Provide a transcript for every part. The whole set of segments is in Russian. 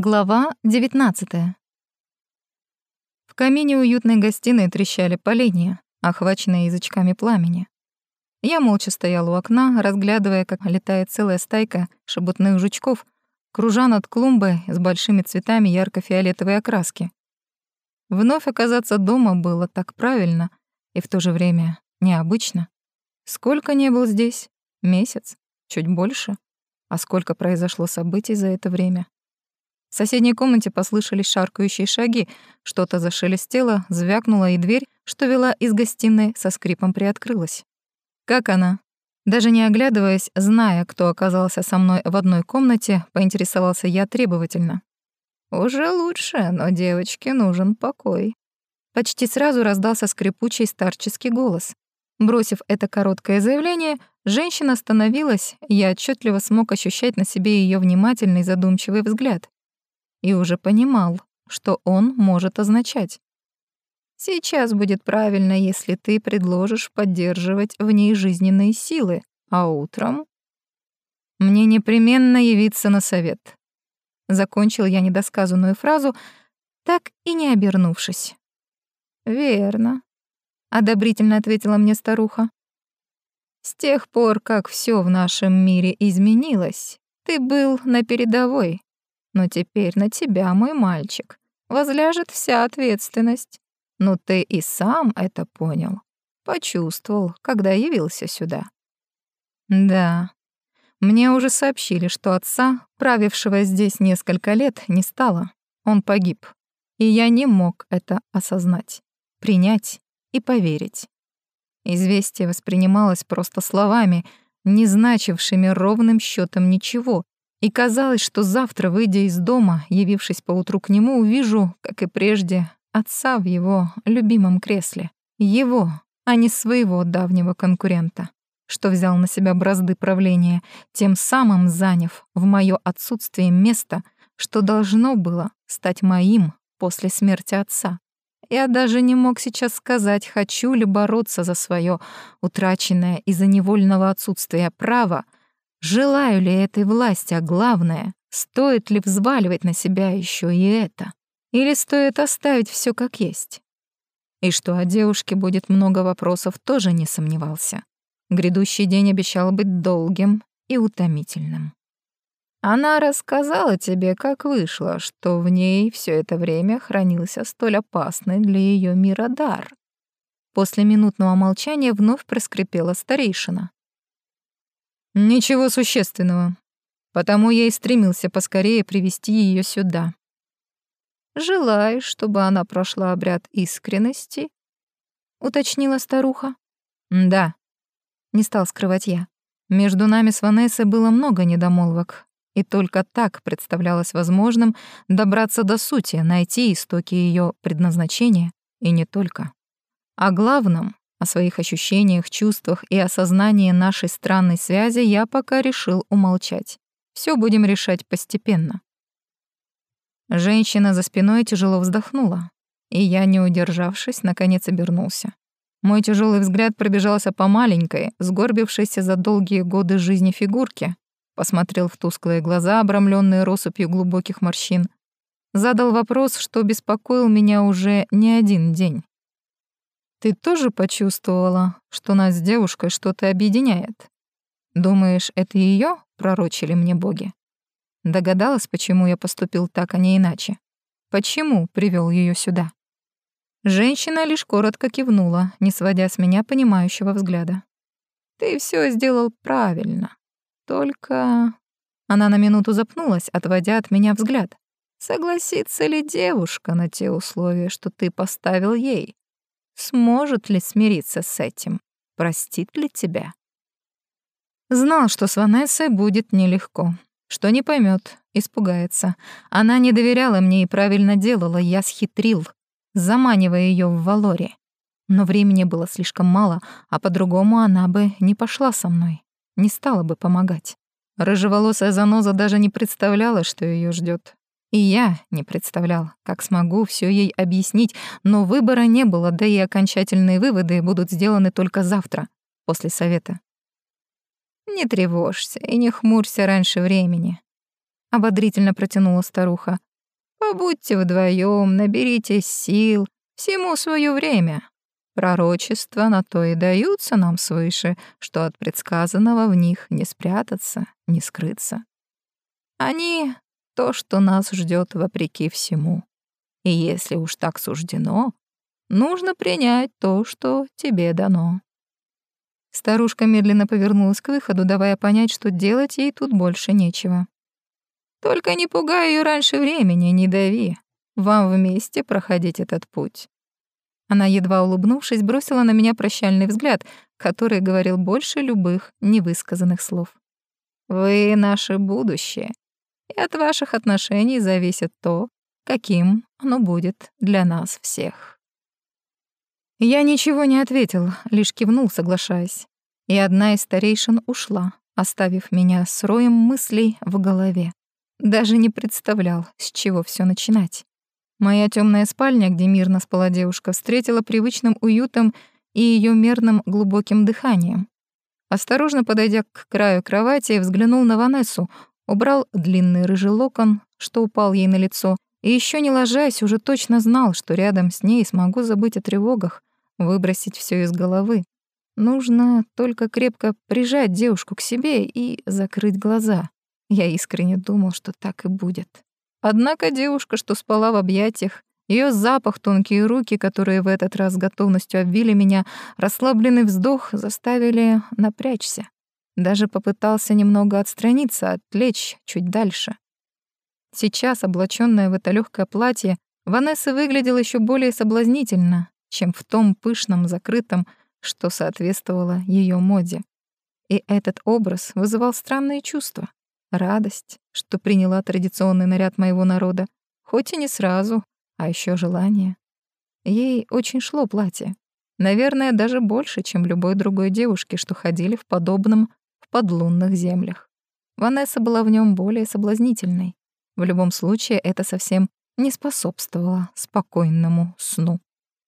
Глава 19. В камине уютной гостиной трещали поленья, охваченные язычками пламени. Я молча стояла у окна, разглядывая, как летает целая стайка шебутных жучков, кружа над клумбой с большими цветами ярко-фиолетовой окраски. Вновь оказаться дома было так правильно и в то же время необычно. Сколько не был здесь? Месяц? Чуть больше? А сколько произошло событий за это время? В соседней комнате послышались шаркающие шаги, что-то зашелестело, звякнуло, и дверь, что вела из гостиной, со скрипом приоткрылась. «Как она?» Даже не оглядываясь, зная, кто оказался со мной в одной комнате, поинтересовался я требовательно. «Уже лучше, но девочке нужен покой». Почти сразу раздался скрипучий старческий голос. Бросив это короткое заявление, женщина остановилась, я отчетливо смог ощущать на себе ее внимательный задумчивый взгляд и уже понимал, что он может означать. Сейчас будет правильно, если ты предложишь поддерживать в ней жизненные силы, а утром мне непременно явиться на совет. Закончил я недосказанную фразу, так и не обернувшись. Верно, одобрительно ответила мне старуха. С тех пор, как все в нашем мире изменилось, ты был на передовой, но теперь на тебя, мой мальчик, возляжет вся ответственность. Но ты и сам это понял, почувствовал, когда явился сюда. Да, мне уже сообщили, что отца, правившего здесь несколько лет, не стало. Он погиб. И я не мог это осознать, принять и поверить. Известие воспринималось просто словами, не значившими ровным счетом ничего, и казалось, что завтра, выйдя из дома, явившись поутру к нему, увижу, как и прежде, отца в его любимом кресле. Его, а не своего давнего конкурента, что взял на себя бразды правления, тем самым заняв в моё отсутствие место, что должно было стать моим после смерти отца. Я даже не мог сейчас сказать, хочу ли бороться за своё утраченное из-за невольного отсутствия право — Желаю ли этой власти, а главное, стоит ли взваливать на себя еще и это? Или стоит оставить все как есть? И что о девушке будет много вопросов, тоже не сомневался. Грядущий день обещал быть долгим и утомительным. Она рассказала тебе, как вышло, что в ней все это время хранился столь опасный для ее мира дар. После минутного молчания вновь проскрипела старейшина. Ничего существенного. Потому я и стремился поскорее привести ее сюда. Желаешь, чтобы она прошла обряд искренности? уточнила старуха. Да. Не стал скрывать я. Между нами с Ванессой было много недомолвок, и только так представлялось возможным добраться до сути, найти истоки ее предназначения, и не только. О главном о своих ощущениях, чувствах и осознании нашей странной связи я пока решил умолчать. Все будем решать постепенно. Женщина за спиной тяжело вздохнула, и я, не удержавшись, наконец обернулся. Мой тяжелый взгляд пробежался по маленькой, сгорбившейся за долгие годы жизни фигурке, посмотрел в тусклые глаза, обрамленные россыпью глубоких морщин, задал вопрос, что беспокоил меня уже не один день. Ты тоже почувствовала, что нас с девушкой что-то объединяет? Думаешь, это ее пророчили мне боги? Догадалась, почему я поступил так, а не иначе? Почему привел ее сюда? Женщина лишь коротко кивнула, не сводя с меня понимающего взгляда. Ты все сделал правильно. Только она на минуту запнулась, отводя от меня взгляд. Согласится ли девушка на те условия, что ты поставил ей? Сможет ли смириться с этим? Простит ли тебя? Знал, что с Ванессой будет нелегко, что не поймет, испугается. Она не доверяла мне и правильно делала, я схитрил, заманивая ее в Валоре. Но времени было слишком мало, а по-другому она бы не пошла со мной, не стала бы помогать. Рыжеволосая заноза даже не представляла, что ее ждет. И я не представлял, как смогу все ей объяснить, но выбора не было, да и окончательные выводы будут сделаны только завтра, после совета. «Не тревожься и не хмурься раньше времени», — ободрительно протянула старуха. Побудьте вдвоем, наберитесь сил, всему свое время. Пророчества на то и даются нам свыше, что от предсказанного в них не спрятаться, не скрыться. Они — то, что нас ждет вопреки всему. И если уж так суждено, нужно принять то, что тебе дано. Старушка медленно повернулась к выходу, давая понять, что делать ей тут больше нечего. «Только не пугай ее раньше времени, не дави. Вам вместе проходить этот путь». Она, едва улыбнувшись, бросила на меня прощальный взгляд, который говорил больше любых невысказанных слов. «Вы — наше будущее, и от ваших отношений зависит то, каким оно будет для нас всех». Я ничего не ответил, лишь кивнул, соглашаясь. И одна из старейшин ушла, оставив меня с роем мыслей в голове. Даже не представлял, с чего все начинать. Моя темная спальня, где мирно спала девушка, встретила привычным уютом и ее мерным глубоким дыханием. Осторожно подойдя к краю кровати, взглянул на Ванессу, убрал длинный рыжий локон, что упал ей на лицо, и еще не ложась, уже точно знал, что рядом с ней смогу забыть о тревогах, выбросить все из головы. Нужно только крепко прижать девушку к себе и закрыть глаза. Я искренне думал, что так и будет. Однако девушка, что спала в объятиях, ее запах, тонкие руки, которые в этот раз готовностью обвили меня, расслабленный вздох заставили напрячься. Даже попытался немного отстраниться, отвлечь чуть дальше. Сейчас, облачённая в это легкое платье, Ванесса выглядела еще более соблазнительно, чем в том пышном закрытом, что соответствовало ее моде. И этот образ вызывал странные чувства. Радость, что приняла традиционный наряд моего народа, хоть и не сразу, а еще желание. Ей очень шло платье. Наверное, даже больше, чем любой другой девушке, что ходили в подобном подлунных землях. Ванесса была в нем более соблазнительной. В любом случае, это совсем не способствовало спокойному сну.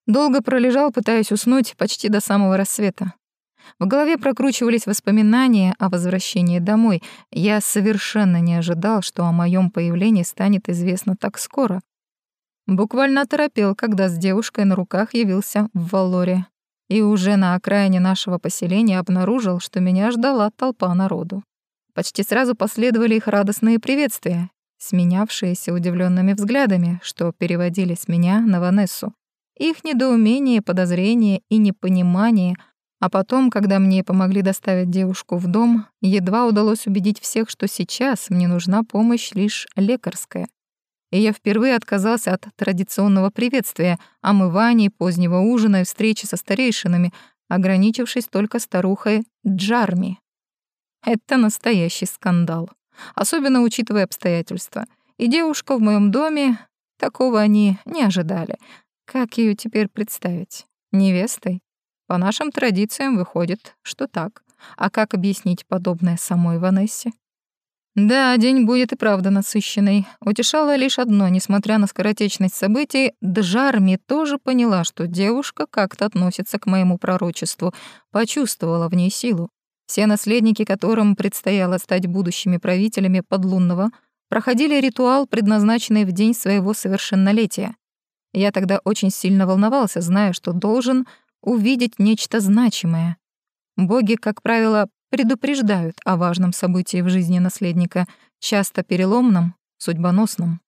Долго пролежал, пытаясь уснуть почти до самого рассвета. В голове прокручивались воспоминания о возвращении домой. Я совершенно не ожидал, что о моем появлении станет известно так скоро. Буквально оторопел, когда с девушкой на руках явился в Валоре. И уже на окраине нашего поселения обнаружил, что меня ждала толпа народу. Почти сразу последовали их радостные приветствия, сменявшиеся удивленными взглядами, что переводили с меня на Ванессу. Их недоумение, подозрение и непонимание, а потом, когда мне помогли доставить девушку в дом, едва удалось убедить всех, что сейчас мне нужна помощь лишь лекарская. И я впервые отказался от традиционного приветствия, омываний, позднего ужина и встречи со старейшинами, ограничившись только старухой Джарми. Это настоящий скандал, особенно учитывая обстоятельства. И девушка в моем доме, такого они не ожидали. Как ее теперь представить? Невестой? По нашим традициям выходит, что так. А как объяснить подобное самой Ванессе? Да, день будет и правда насыщенный. Утешало лишь одно, несмотря на скоротечность событий, Джарми тоже поняла, что девушка как-то относится к моему пророчеству, почувствовала в ней силу. Все наследники, которым предстояло стать будущими правителями подлунного, проходили ритуал, предназначенный в день своего совершеннолетия. Я тогда очень сильно волновался, зная, что должен увидеть нечто значимое. Боги, как правило, предупреждают о важном событии в жизни наследника, часто переломном, судьбоносном.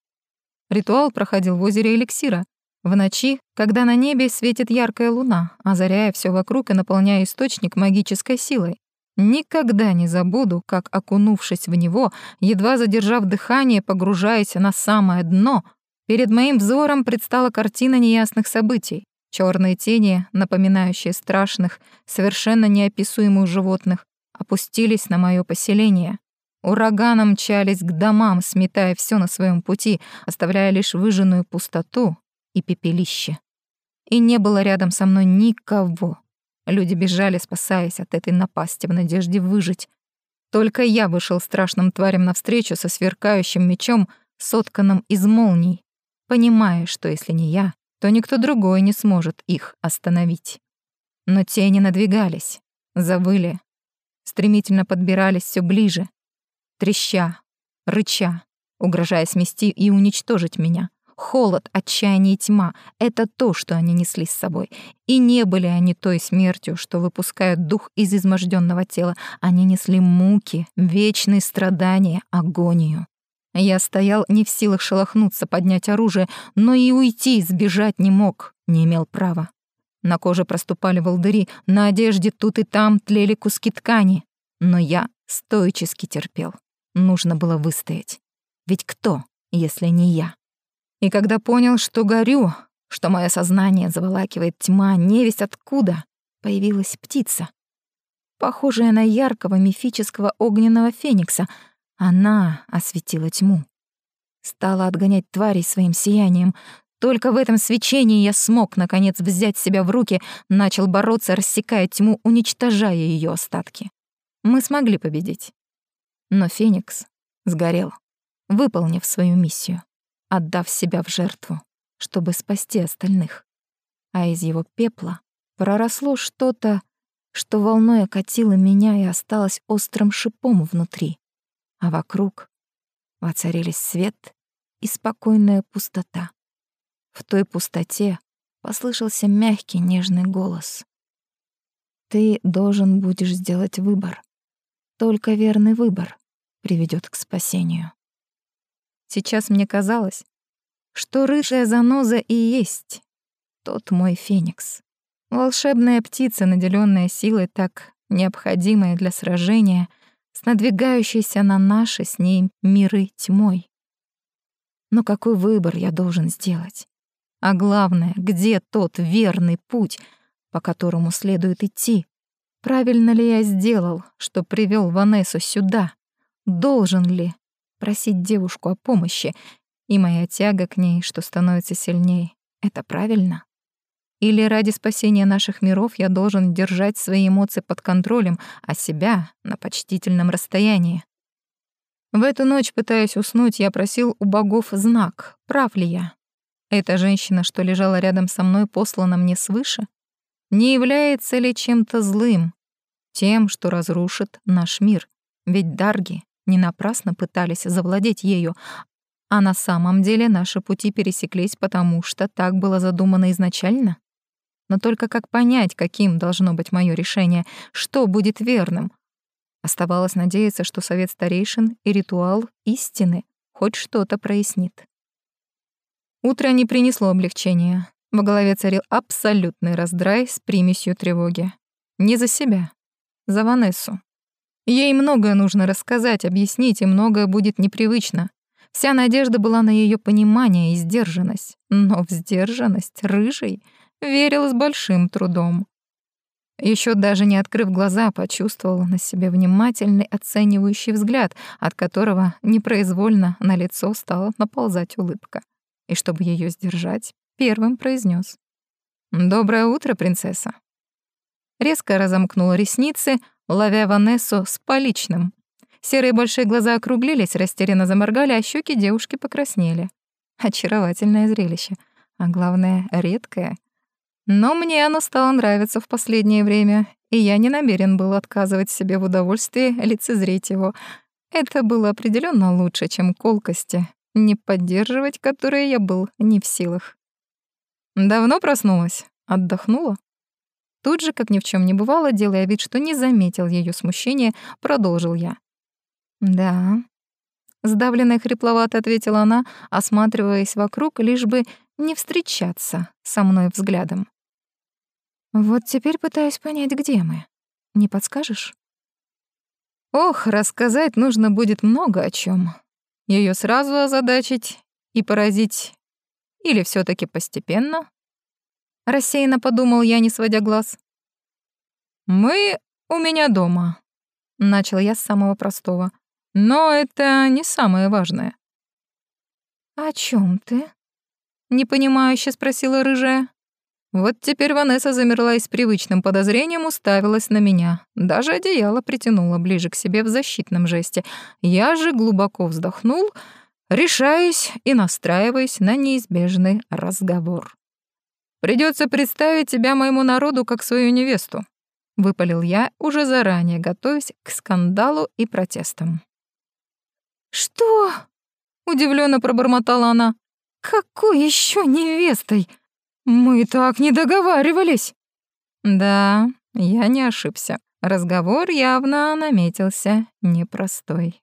Ритуал проходил в озере Эликсира, в ночи, когда на небе светит яркая луна, озаряя все вокруг и наполняя источник магической силой. Никогда не забуду, как, окунувшись в него, едва задержав дыхание, погружаясь на самое дно, Перед моим взором предстала картина неясных событий. Черные тени, напоминающие страшных, совершенно неописуемых животных, опустились на мое поселение. Ураганом мчались к домам, сметая все на своем пути, оставляя лишь выжженную пустоту и пепелище. И не было рядом со мной никого. Люди бежали, спасаясь от этой напасти в надежде выжить. Только я вышел страшным тварям навстречу со сверкающим мечом, сотканным из молний, понимая, что если не я, то никто другой не сможет их остановить. Но тени надвигались, завыли, стремительно подбирались все ближе, треща, рыча, угрожая смести и уничтожить меня. Холод, отчаяние и тьма — это то, что они несли с собой. И не были они той смертью, что выпускают дух из изможденного тела. Они несли муки, вечные страдания, агонию. Я стоял не в силах шелохнуться, поднять оружие, но и уйти, сбежать не мог, не имел права. На коже проступали волдыри, на одежде тут и там тлели куски ткани. Но я стоически терпел. Нужно было выстоять. Ведь кто, если не я? И когда понял, что горю, что мое сознание заволакивает тьма, невесть откуда, появилась птица. Похожая на яркого мифического огненного феникса, она осветила тьму. Стала отгонять тварей своим сиянием. Только в этом свечении я смог, наконец, взять себя в руки, начал бороться, рассекая тьму, уничтожая ее остатки. Мы смогли победить. Но Феникс сгорел, выполнив свою миссию отдав себя в жертву, чтобы спасти остальных. А из его пепла проросло что-то, что волной окатило меня и осталось острым шипом внутри, а вокруг воцарились свет и спокойная пустота. В той пустоте послышался мягкий нежный голос. «Ты должен будешь сделать выбор. Только верный выбор приведет к спасению». Сейчас мне казалось, что рыжая заноза и есть тот мой феникс. Волшебная птица, наделенная силой так необходимой для сражения с надвигающейся на наши с ней миры тьмой. Но какой выбор я должен сделать? А главное, где тот верный путь, по которому следует идти? Правильно ли я сделал, что привел Ванессу сюда? Должен ли просить девушку о помощи, и моя тяга к ней, что становится сильнее, это правильно? Или ради спасения наших миров я должен держать свои эмоции под контролем, а себя на почтительном расстоянии? В эту ночь, пытаясь уснуть, я просил у богов знак, прав ли я. Эта женщина, что лежала рядом со мной, послана мне свыше? Не является ли чем-то злым, тем, что разрушит наш мир? Ведь дарги не напрасно пытались завладеть ею, а на самом деле наши пути пересеклись, потому что так было задумано изначально. Но только как понять, каким должно быть мое решение, что будет верным? Оставалось надеяться, что совет старейшин и ритуал истины хоть что-то прояснит. Утро не принесло облегчения. В голове царил абсолютный раздрай с примесью тревоги. Не за себя, за Ванессу. Ей многое нужно рассказать, объяснить, и многое будет непривычно. Вся надежда была на ее понимание и сдержанность. Но в сдержанность рыжий верил с большим трудом. Еще даже не открыв глаза, почувствовал на себе внимательный оценивающий взгляд, от которого непроизвольно на лицо стала наползать улыбка. И чтобы ее сдержать, первым произнес: «Доброе утро, принцесса». Резко разомкнула ресницы, ловя Ванессу с поличным. Серые большие глаза округлились, растерянно заморгали, а щеки девушки покраснели. Очаровательное зрелище, а главное, редкое. Но мне оно стало нравиться в последнее время, и я не намерен был отказывать себе в удовольствии лицезреть его. Это было определенно лучше, чем колкости, не поддерживать которые я был не в силах. Давно проснулась? Отдохнула? Тут же, как ни в чем не бывало, делая вид, что не заметил ее смущения, продолжил я. «Да». Сдавленно и хрипловато ответила она, осматриваясь вокруг, лишь бы не встречаться со мной взглядом. «Вот теперь пытаюсь понять, где мы. Не подскажешь?» Ох, рассказать нужно будет много о чем. Ее сразу озадачить и поразить. Или все таки постепенно, Рассеянно подумал я, не сводя глаз. «Мы у меня дома», — начал я с самого простого. «Но это не самое важное». «О чем ты?» — непонимающе спросила рыжая. Вот теперь Ванесса замерла и с привычным подозрением уставилась на меня. Даже одеяло притянула ближе к себе в защитном жесте. Я же глубоко вздохнул, решаясь и настраиваясь на неизбежный разговор. Придется представить тебя моему народу как свою невесту», — выпалил я, уже заранее готовясь к скандалу и протестам. «Что?» удивленно пробормотала она. Какой еще невестой? Мы так не договаривались. Да, я не ошибся. Разговор явно наметился непростой.